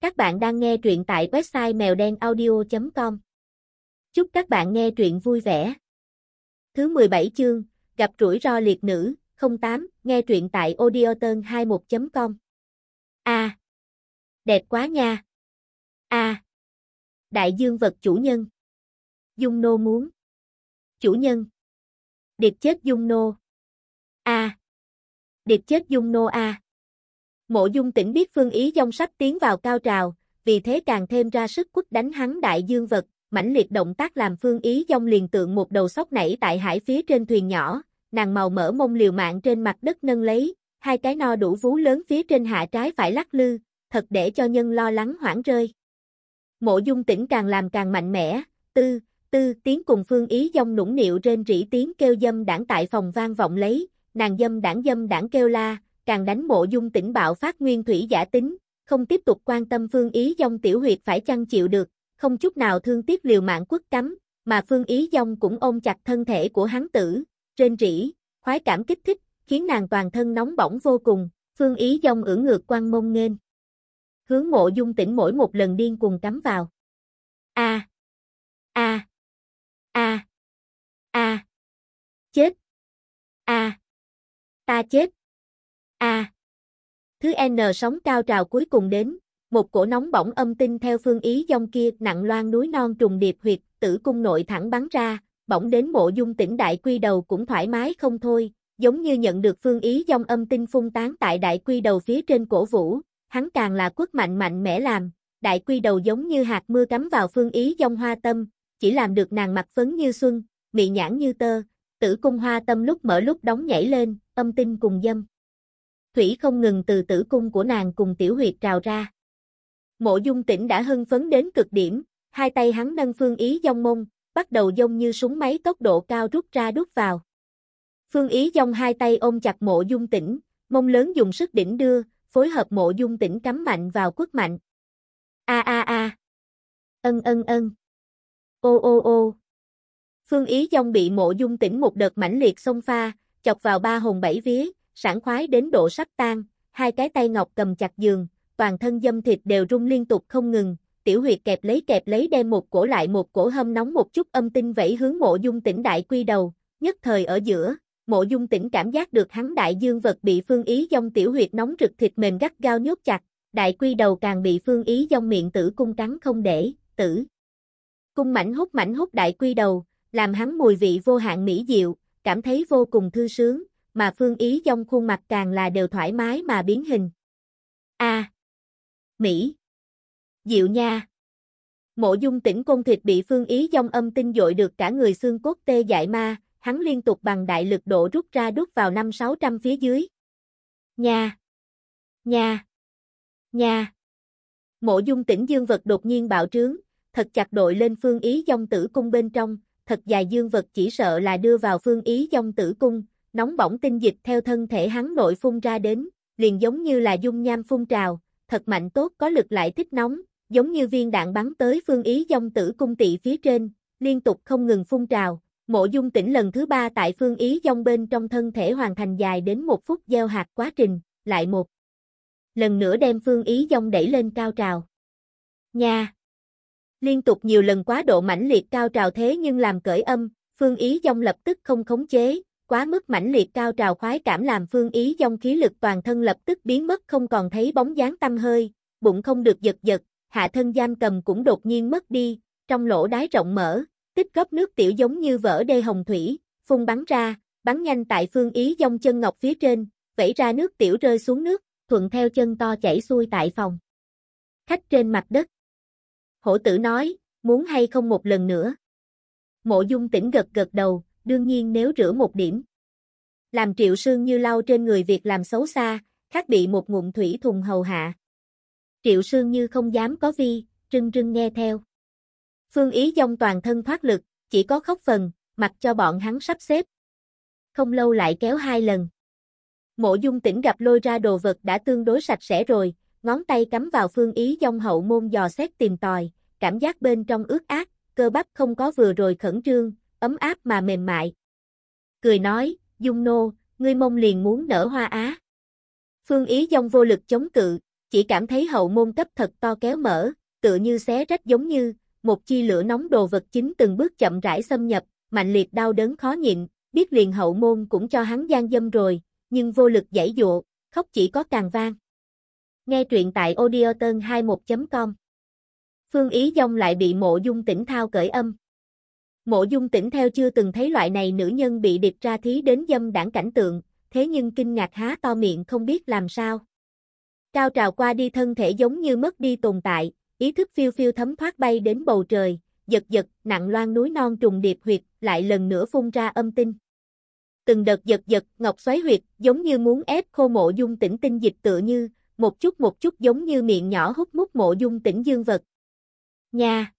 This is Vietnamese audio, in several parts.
Các bạn đang nghe truyện tại website mèo đen audio.com. Chúc các bạn nghe truyện vui vẻ. Thứ 17 chương, gặp rủi ro liệt nữ, 08, nghe truyện tại audioton21.com. A. đẹp quá nha. A. đại dương vật chủ nhân. Dung nô muốn. Chủ nhân. Điệp chết dung nô. A. Điệp chết dung nô A. Mộ dung tỉnh biết phương ý dông sắp tiến vào cao trào, vì thế càng thêm ra sức quất đánh hắn đại dương vật, mãnh liệt động tác làm phương ý dông liền tượng một đầu sóc nảy tại hải phía trên thuyền nhỏ, nàng màu mỡ mông liều mạng trên mặt đất nâng lấy, hai cái no đủ vú lớn phía trên hạ trái phải lắc lư, thật để cho nhân lo lắng hoảng rơi. Mộ dung tỉnh càng làm càng mạnh mẽ, tư, tư tiếng cùng phương ý dông nũng nịu trên rỉ tiếng kêu dâm đảng tại phòng vang vọng lấy, nàng dâm đảng dâm đảng kêu la, càng đánh mộ dung tỉnh bạo phát nguyên thủy giả tính, không tiếp tục quan tâm phương ý dông tiểu huyệt phải chăng chịu được, không chút nào thương tiếc liều mạng quất cắm, mà phương ý dông cũng ôm chặt thân thể của hắn tử, trên rỉ, khoái cảm kích thích, khiến nàng toàn thân nóng bỏng vô cùng, phương ý dông ưỡn ngược quan mông nghênh. Hướng mộ dung tỉnh mỗi một lần điên cùng cắm vào. A. A. A. A. Chết. A. Ta chết. A. Thứ N sóng cao trào cuối cùng đến, một cổ nóng bỏng âm tinh theo phương ý dông kia nặng loan núi non trùng điệp huyệt, tử cung nội thẳng bắn ra, bỗng đến mộ dung tỉnh đại quy đầu cũng thoải mái không thôi, giống như nhận được phương ý dông âm tinh phun tán tại đại quy đầu phía trên cổ vũ, hắn càng là quất mạnh mạnh mẽ làm, đại quy đầu giống như hạt mưa cắm vào phương ý dông hoa tâm, chỉ làm được nàng mặt phấn như xuân, mị nhãn như tơ, tử cung hoa tâm lúc mở lúc đóng nhảy lên, âm tinh cùng dâm thủy không ngừng từ tử cung của nàng cùng tiểu huyệt trào ra. Mộ dung tỉnh đã hưng phấn đến cực điểm, hai tay hắn nâng phương ý dông mông, bắt đầu dông như súng máy tốc độ cao rút ra đút vào. Phương ý dông hai tay ôm chặt mộ dung tỉnh, mông lớn dùng sức đỉnh đưa, phối hợp mộ dung tỉnh cắm mạnh vào quất mạnh. A a a. Ân ân ân. Ô ô ô. Phương ý dông bị mộ dung tỉnh một đợt mãnh liệt xông pha, chọc vào ba hồn bảy vía, sảng khoái đến độ sắp tan, hai cái tay ngọc cầm chặt giường, toàn thân dâm thịt đều rung liên tục không ngừng, tiểu huyệt kẹp lấy kẹp lấy đem một cổ lại một cổ hâm nóng một chút âm tinh vẫy hướng mộ dung tỉnh đại quy đầu, nhất thời ở giữa, mộ dung tỉnh cảm giác được hắn đại dương vật bị phương ý dông tiểu huyệt nóng rực thịt mềm gắt gao nhốt chặt, đại quy đầu càng bị phương ý dông miệng tử cung cắn không để, tử. Cung mảnh hút mảnh hút đại quy đầu, làm hắn mùi vị vô hạn mỹ diệu, cảm thấy vô cùng thư sướng, mà phương ý trong khuôn mặt càng là đều thoải mái mà biến hình. A. Mỹ. Diệu nha. Mộ dung tỉnh côn thịt bị phương ý dông âm tinh dội được cả người xương cốt tê dại ma, hắn liên tục bằng đại lực độ rút ra đút vào năm sáu trăm phía dưới. Nha. Nha. Nha. Mộ dung tỉnh dương vật đột nhiên bạo trướng, thật chặt đội lên phương ý dông tử cung bên trong, thật dài dương vật chỉ sợ là đưa vào phương ý dông tử cung, nóng bỏng tinh dịch theo thân thể hắn nội phun ra đến, liền giống như là dung nham phun trào, thật mạnh tốt có lực lại thích nóng, giống như viên đạn bắn tới phương ý dông tử cung tị phía trên, liên tục không ngừng phun trào. Mộ dung tỉnh lần thứ ba tại phương ý dông bên trong thân thể hoàn thành dài đến một phút gieo hạt quá trình, lại một. Lần nữa đem phương ý dông đẩy lên cao trào. Nha! Liên tục nhiều lần quá độ mãnh liệt cao trào thế nhưng làm cởi âm, phương ý dông lập tức không khống chế, quá mức mãnh liệt cao trào khoái cảm làm phương ý dòng khí lực toàn thân lập tức biến mất không còn thấy bóng dáng tâm hơi, bụng không được giật giật, hạ thân giam cầm cũng đột nhiên mất đi, trong lỗ đái rộng mở, tích góp nước tiểu giống như vỡ đê hồng thủy, phun bắn ra, bắn nhanh tại phương ý dòng chân ngọc phía trên, vẩy ra nước tiểu rơi xuống nước, thuận theo chân to chảy xuôi tại phòng. Khách trên mặt đất. Hổ tử nói, muốn hay không một lần nữa. Mộ dung tỉnh gật gật đầu, đương nhiên nếu rửa một điểm. Làm triệu sương như lau trên người việc làm xấu xa, khác bị một ngụm thủy thùng hầu hạ. Triệu sương như không dám có vi, trưng trưng nghe theo. Phương ý dông toàn thân thoát lực, chỉ có khóc phần, mặc cho bọn hắn sắp xếp. Không lâu lại kéo hai lần. Mộ dung tỉnh gặp lôi ra đồ vật đã tương đối sạch sẽ rồi, ngón tay cắm vào phương ý dông hậu môn dò xét tìm tòi, cảm giác bên trong ướt át, cơ bắp không có vừa rồi khẩn trương, ấm áp mà mềm mại. Cười nói, Dung Nô, ngươi mông liền muốn nở hoa á. Phương Ý Dông vô lực chống cự, Chỉ cảm thấy hậu môn cấp thật to kéo mở, tựa như xé rách giống như, một chi lửa nóng đồ vật chính từng bước chậm rãi xâm nhập, mạnh liệt đau đớn khó nhịn, biết liền hậu môn cũng cho hắn gian dâm rồi, nhưng vô lực giải dụa, khóc chỉ có càng vang. Nghe truyện tại audioton21.com Phương Ý Dông lại bị mộ dung tỉnh thao cởi âm. Mộ dung tỉnh theo chưa từng thấy loại này nữ nhân bị địch ra thí đến dâm đảng cảnh tượng, thế nhưng kinh ngạc há to miệng không biết làm sao. Cao trào qua đi thân thể giống như mất đi tồn tại, ý thức phiêu phiêu thấm thoát bay đến bầu trời, giật giật, nặng loan núi non trùng điệp huyệt, lại lần nữa phun ra âm tinh. Từng đợt giật giật, ngọc xoáy huyệt, giống như muốn ép khô mộ dung tỉnh tinh dịch tựa như, một chút một chút giống như miệng nhỏ hút mút mộ dung tỉnh dương vật. Nha!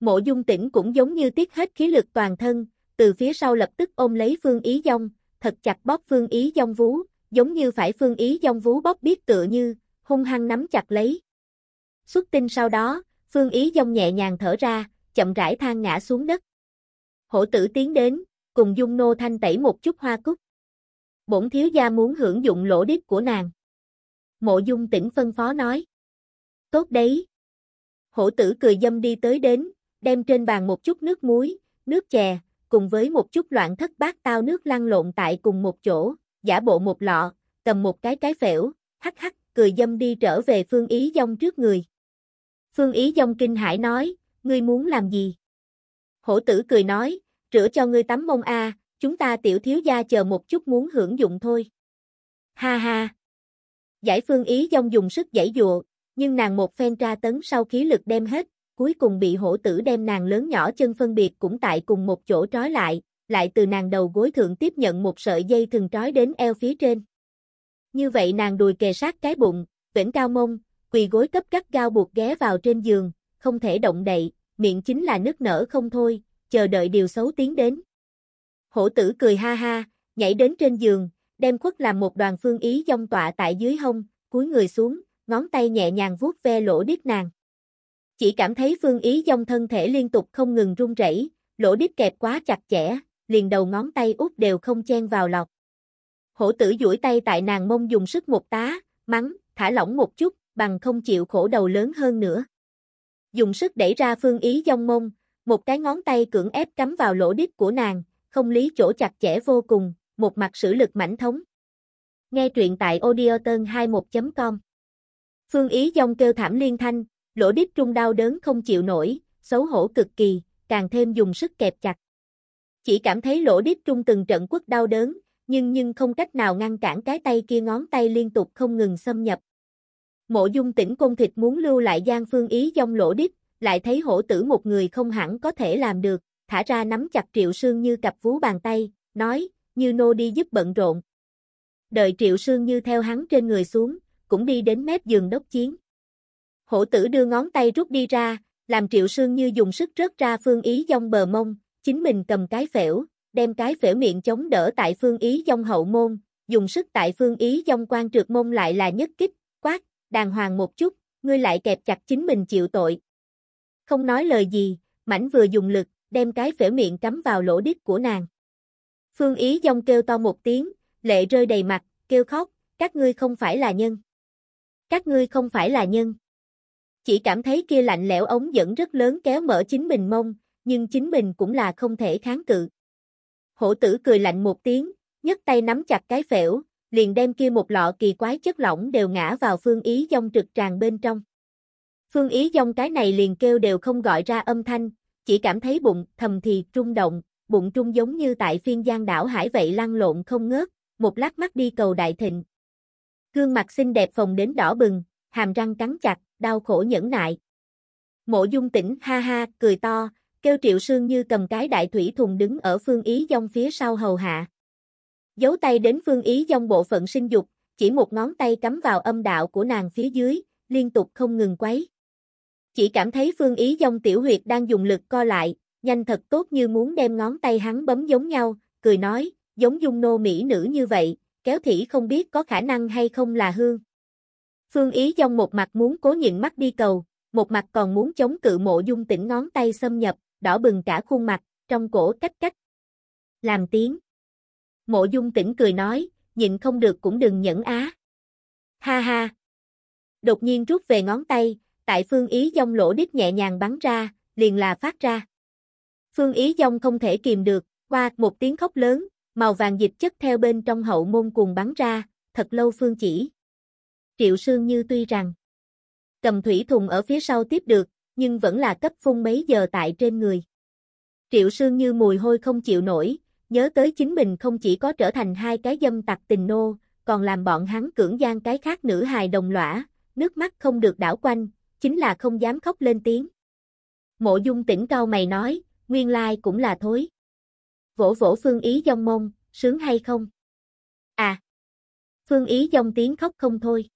Mộ dung tĩnh cũng giống như tiết hết khí lực toàn thân, từ phía sau lập tức ôm lấy phương ý dông, thật chặt bóp phương ý dông vú, giống như phải phương ý dông vú bóp biết tựa như, hung hăng nắm chặt lấy. Xuất tinh sau đó, phương ý dông nhẹ nhàng thở ra, chậm rãi than ngã xuống đất. Hổ tử tiến đến, cùng dung nô thanh tẩy một chút hoa cúc. Bổn thiếu gia muốn hưởng dụng lỗ đít của nàng. Mộ dung tỉnh phân phó nói. Tốt đấy. Hổ tử cười dâm đi tới đến, đem trên bàn một chút nước muối, nước chè, cùng với một chút loạn thất bát tao nước lăn lộn tại cùng một chỗ, giả bộ một lọ, cầm một cái cái phễu, hắc hắc, cười dâm đi trở về Phương Ý Dông trước người. Phương Ý Dông kinh hải nói, ngươi muốn làm gì? Hổ tử cười nói, rửa cho ngươi tắm mông a, chúng ta tiểu thiếu gia chờ một chút muốn hưởng dụng thôi. Ha ha. Giải Phương Ý Dông dùng sức giải dụa, nhưng nàng một phen tra tấn sau khí lực đem hết, cuối cùng bị hổ tử đem nàng lớn nhỏ chân phân biệt cũng tại cùng một chỗ trói lại, lại từ nàng đầu gối thượng tiếp nhận một sợi dây thừng trói đến eo phía trên. Như vậy nàng đùi kề sát cái bụng, vĩnh cao mông, quỳ gối cấp gắt gao buộc ghé vào trên giường, không thể động đậy, miệng chính là nức nở không thôi, chờ đợi điều xấu tiến đến. Hổ tử cười ha ha, nhảy đến trên giường, đem khuất làm một đoàn phương ý dông tọa tại dưới hông, cúi người xuống, ngón tay nhẹ nhàng vuốt ve lỗ điếc nàng. Chỉ cảm thấy phương ý dông thân thể liên tục không ngừng run rẩy, lỗ đít kẹp quá chặt chẽ, liền đầu ngón tay út đều không chen vào lọc. Hổ tử duỗi tay tại nàng mông dùng sức một tá, mắng, thả lỏng một chút, bằng không chịu khổ đầu lớn hơn nữa. Dùng sức đẩy ra phương ý dông mông, một cái ngón tay cưỡng ép cắm vào lỗ đít của nàng, không lý chỗ chặt chẽ vô cùng, một mặt sử lực mảnh thống. Nghe truyện tại audioton21.com Phương ý dông kêu thảm liên thanh, lỗ đít trung đau đớn không chịu nổi, xấu hổ cực kỳ, càng thêm dùng sức kẹp chặt. Chỉ cảm thấy lỗ đít trung từng trận quất đau đớn, nhưng nhưng không cách nào ngăn cản cái tay kia ngón tay liên tục không ngừng xâm nhập. Mộ dung tỉnh công thịt muốn lưu lại Giang Phương Ý dòng lỗ đít, lại thấy hổ tử một người không hẳn có thể làm được, thả ra nắm chặt Triệu Sương như cặp vú bàn tay, nói, như nô đi giúp bận rộn. Đợi Triệu Sương như theo hắn trên người xuống, cũng đi đến mép giường đốc chiến. Hổ tử đưa ngón tay rút đi ra, làm Triệu Sương như dùng sức rớt ra Phương Ý dông bờ mông, chính mình cầm cái phễu, đem cái phễu miệng chống đỡ tại Phương Ý dông hậu môn, dùng sức tại Phương Ý dông quan trượt mông lại là nhất kích, quát, đàng hoàng một chút, ngươi lại kẹp chặt chính mình chịu tội. Không nói lời gì, mảnh vừa dùng lực, đem cái phễu miệng cắm vào lỗ đít của nàng. Phương Ý dông kêu to một tiếng, lệ rơi đầy mặt, kêu khóc, các ngươi không phải là nhân. Các ngươi không phải là nhân. Chỉ cảm thấy kia lạnh lẽo ống dẫn rất lớn kéo mở chính mình mông, nhưng chính mình cũng là không thể kháng cự. Hổ tử cười lạnh một tiếng, nhấc tay nắm chặt cái phễu, liền đem kia một lọ kỳ quái chất lỏng đều ngã vào phương ý dông trực tràn bên trong. Phương ý dông cái này liền kêu đều không gọi ra âm thanh, chỉ cảm thấy bụng thầm thì trung động, bụng trung giống như tại phiên giang đảo hải vậy lăn lộn không ngớt, một lát mắt đi cầu đại thịnh. Gương mặt xinh đẹp phồng đến đỏ bừng, hàm răng cắn chặt, đau khổ nhẫn nại. Mộ dung tỉnh ha ha, cười to, kêu triệu sương như cầm cái đại thủy thùng đứng ở phương ý dông phía sau hầu hạ. Giấu tay đến phương ý dông bộ phận sinh dục, chỉ một ngón tay cắm vào âm đạo của nàng phía dưới, liên tục không ngừng quấy. Chỉ cảm thấy phương ý dông tiểu huyệt đang dùng lực co lại, nhanh thật tốt như muốn đem ngón tay hắn bấm giống nhau, cười nói, giống dung nô mỹ nữ như vậy, kéo thỉ không biết có khả năng hay không là hương. Phương ý dông một mặt muốn cố nhịn mắt đi cầu, một mặt còn muốn chống cự mộ dung tỉnh ngón tay xâm nhập, đỏ bừng cả khuôn mặt, trong cổ cách cách. Làm tiếng. Mộ dung tỉnh cười nói, nhịn không được cũng đừng nhẫn á. Ha ha. Đột nhiên rút về ngón tay, tại phương ý dông lỗ đít nhẹ nhàng bắn ra, liền là phát ra. Phương ý dông không thể kìm được, qua một tiếng khóc lớn, màu vàng dịch chất theo bên trong hậu môn cùng bắn ra, thật lâu phương chỉ. Triệu Sương Như tuy rằng cầm thủy thùng ở phía sau tiếp được, nhưng vẫn là cấp phun mấy giờ tại trên người. Triệu Sương Như mùi hôi không chịu nổi, nhớ tới chính mình không chỉ có trở thành hai cái dâm tặc tình nô, còn làm bọn hắn cưỡng gian cái khác nữ hài đồng lõa, nước mắt không được đảo quanh, chính là không dám khóc lên tiếng. Mộ dung tỉnh cao mày nói, nguyên lai cũng là thối. Vỗ vỗ phương ý dòng mông, sướng hay không? À! Phương ý dòng tiếng khóc không thôi.